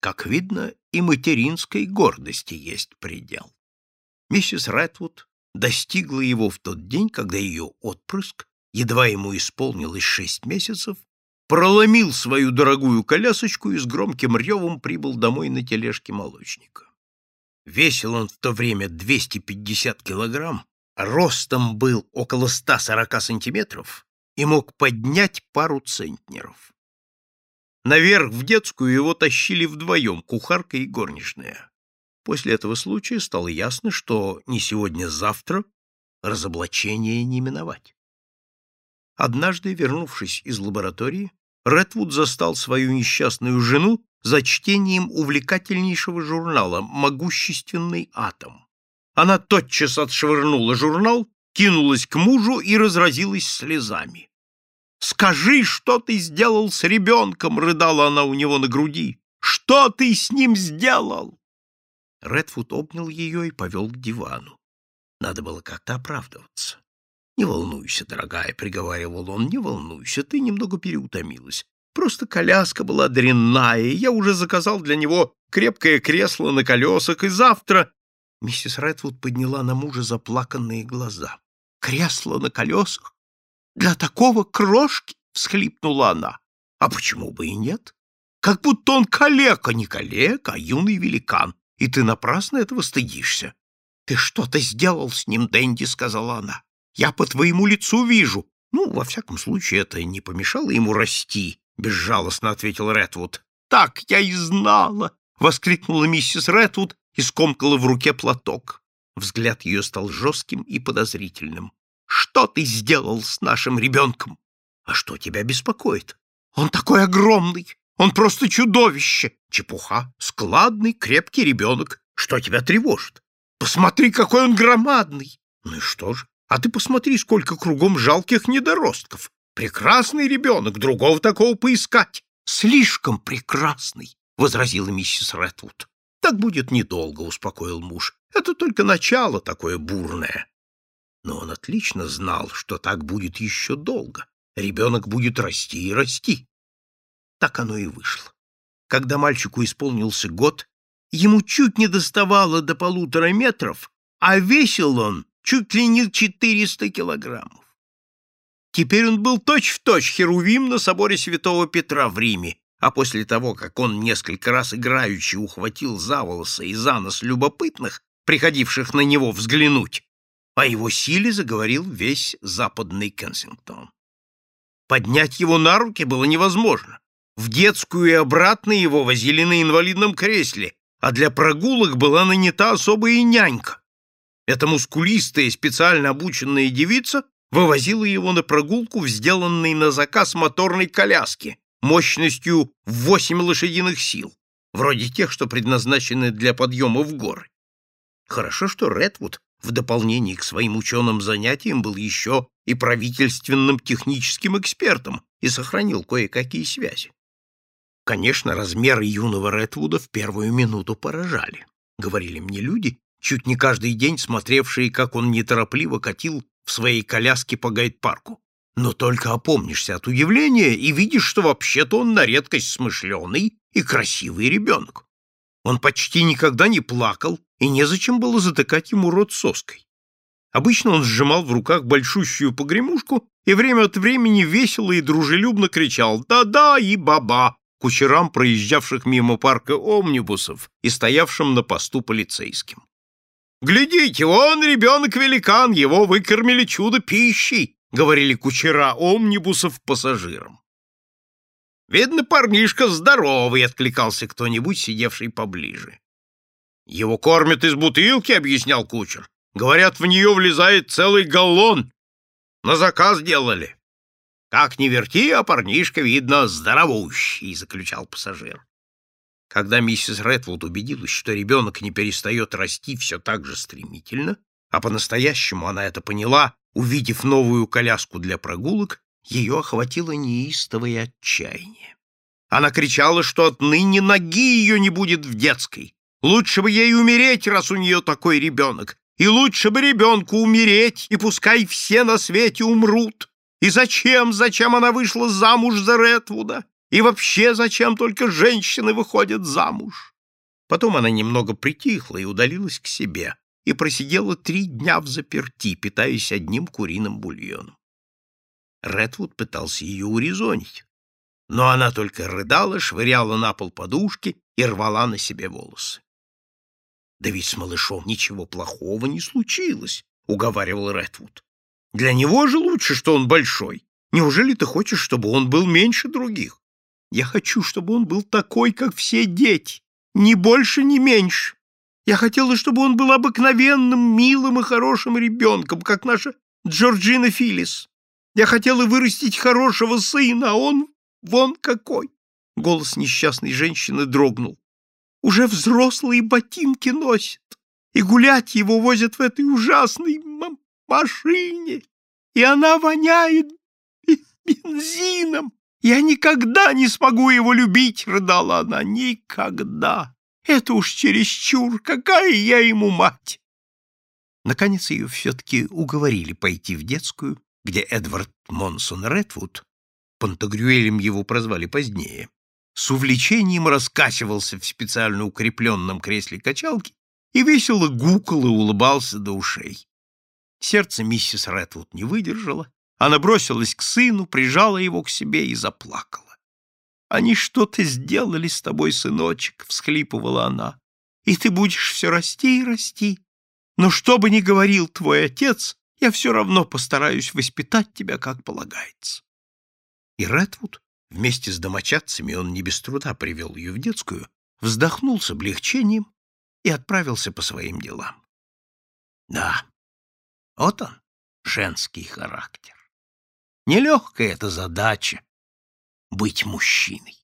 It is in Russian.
Как видно, и материнской гордости есть предел. Миссис Рэтвуд достигла его в тот день, когда ее отпрыск, едва ему исполнилось шесть месяцев, проломил свою дорогую колясочку и с громким ревом прибыл домой на тележке молочника. Весил он в то время 250 килограмм, ростом был около 140 сантиметров и мог поднять пару центнеров. Наверх в детскую его тащили вдвоем, кухарка и горничная. После этого случая стало ясно, что не сегодня-завтра разоблачение не миновать. Однажды, вернувшись из лаборатории, Редвуд застал свою несчастную жену за чтением увлекательнейшего журнала «Могущественный атом». Она тотчас отшвырнула журнал, кинулась к мужу и разразилась слезами. «Скажи, что ты сделал с ребенком!» — рыдала она у него на груди. «Что ты с ним сделал?» Редфуд обнял ее и повел к дивану. Надо было как-то оправдываться. «Не волнуйся, дорогая», — приговаривал он, — «не волнуйся, ты немного переутомилась. Просто коляска была дрянная, и я уже заказал для него крепкое кресло на колесах, и завтра...» Миссис Редфуд подняла на мужа заплаканные глаза. «Кресло на колесах? Для такого крошки?» — всхлипнула она. «А почему бы и нет? Как будто он калека, не калека, а юный великан, и ты напрасно этого стыдишься. — Ты что-то сделал с ним, Дэнди, — сказала она. — Я по твоему лицу вижу. Ну, во всяком случае, это не помешало ему расти, — безжалостно ответил Рэтвуд. — Так я и знала! — воскликнула миссис Рэтвуд и скомкала в руке платок. Взгляд ее стал жестким и подозрительным. — Что ты сделал с нашим ребенком? — А что тебя беспокоит? Он такой огромный! Он просто чудовище! Чепуха! Складный, крепкий ребенок. Что тебя тревожит? Посмотри, какой он громадный! Ну и что же? А ты посмотри, сколько кругом жалких недоростков. Прекрасный ребенок, другого такого поискать. Слишком прекрасный, — возразила миссис Рэтвуд. Так будет недолго, — успокоил муж. Это только начало такое бурное. Но он отлично знал, что так будет еще долго. Ребенок будет расти и расти. Так оно и вышло. Когда мальчику исполнился год, ему чуть не доставало до полутора метров, а весил он чуть ли не 400 килограммов. Теперь он был точь-в-точь точь херувим на соборе святого Петра в Риме, а после того, как он несколько раз играючи ухватил за волосы и за нос любопытных, приходивших на него взглянуть, о его силе заговорил весь западный Кенсингтон. Поднять его на руки было невозможно. В детскую и обратно его возили на инвалидном кресле, а для прогулок была нанята особая нянька. Эта мускулистая, специально обученная девица вывозила его на прогулку в сделанной на заказ моторной коляске мощностью в 8 лошадиных сил, вроде тех, что предназначены для подъема в горы. Хорошо, что Редвуд в дополнение к своим ученым занятиям был еще и правительственным техническим экспертом и сохранил кое-какие связи. Конечно, размеры юного Редвуда в первую минуту поражали. Говорили мне люди, чуть не каждый день смотревшие, как он неторопливо катил в своей коляске по гайд-парку. Но только опомнишься от удивления и видишь, что вообще-то он на редкость смышленый и красивый ребенок. Он почти никогда не плакал, и незачем было затыкать ему рот соской. Обычно он сжимал в руках большущую погремушку и время от времени весело и дружелюбно кричал «Да-да» и «Баба», кучерам проезжавших мимо парка омнибусов и стоявшим на посту полицейским. «Глядите, он ребенок-великан, его выкормили чудо пищей», — говорили кучера омнибусов пассажирам. «Видно, парнишка здоровый», — откликался кто-нибудь, сидевший поближе. «Его кормят из бутылки», — объяснял кучер. «Говорят, в нее влезает целый галлон. На заказ делали». Как ни верти, а парнишка, видно, здоровущий, — заключал пассажир. Когда миссис Редвуд убедилась, что ребенок не перестает расти все так же стремительно, а по-настоящему она это поняла, увидев новую коляску для прогулок, ее охватило неистовое отчаяние. Она кричала, что отныне ноги ее не будет в детской. Лучше бы ей умереть, раз у нее такой ребенок. И лучше бы ребенку умереть, и пускай все на свете умрут. И зачем, зачем она вышла замуж за Редвуда? И вообще, зачем только женщины выходят замуж? Потом она немного притихла и удалилась к себе, и просидела три дня в заперти, питаясь одним куриным бульоном. Редвуд пытался ее урезонить, но она только рыдала, швыряла на пол подушки и рвала на себе волосы. «Да ведь с малышом ничего плохого не случилось», — уговаривал Редвуд. «Для него же лучше, что он большой. Неужели ты хочешь, чтобы он был меньше других? Я хочу, чтобы он был такой, как все дети, ни больше, ни меньше. Я хотела, чтобы он был обыкновенным, милым и хорошим ребенком, как наша Джорджина Филлис. Я хотела вырастить хорошего сына, а он вон какой!» Голос несчастной женщины дрогнул. «Уже взрослые ботинки носит, и гулять его возят в этой ужасной машине, и она воняет бензином. Я никогда не смогу его любить!» — рыдала она. «Никогда! Это уж чересчур! Какая я ему мать!» Наконец ее все-таки уговорили пойти в детскую, где Эдвард Монсон Редвуд, Пантагрюэлем его прозвали позднее, с увлечением раскачивался в специально укрепленном кресле качалки и весело гукал и улыбался до ушей. Сердце миссис Редвуд не выдержало, она бросилась к сыну, прижала его к себе и заплакала. «Они что-то сделали с тобой, сыночек», — всхлипывала она, «и ты будешь все расти и расти. Но что бы ни говорил твой отец, я все равно постараюсь воспитать тебя, как полагается. И Редвуд, вместе с домочадцами, он не без труда привел ее в детскую, вздохнул с облегчением и отправился по своим делам. Да, вот он, женский характер. Нелегкая эта задача — быть мужчиной.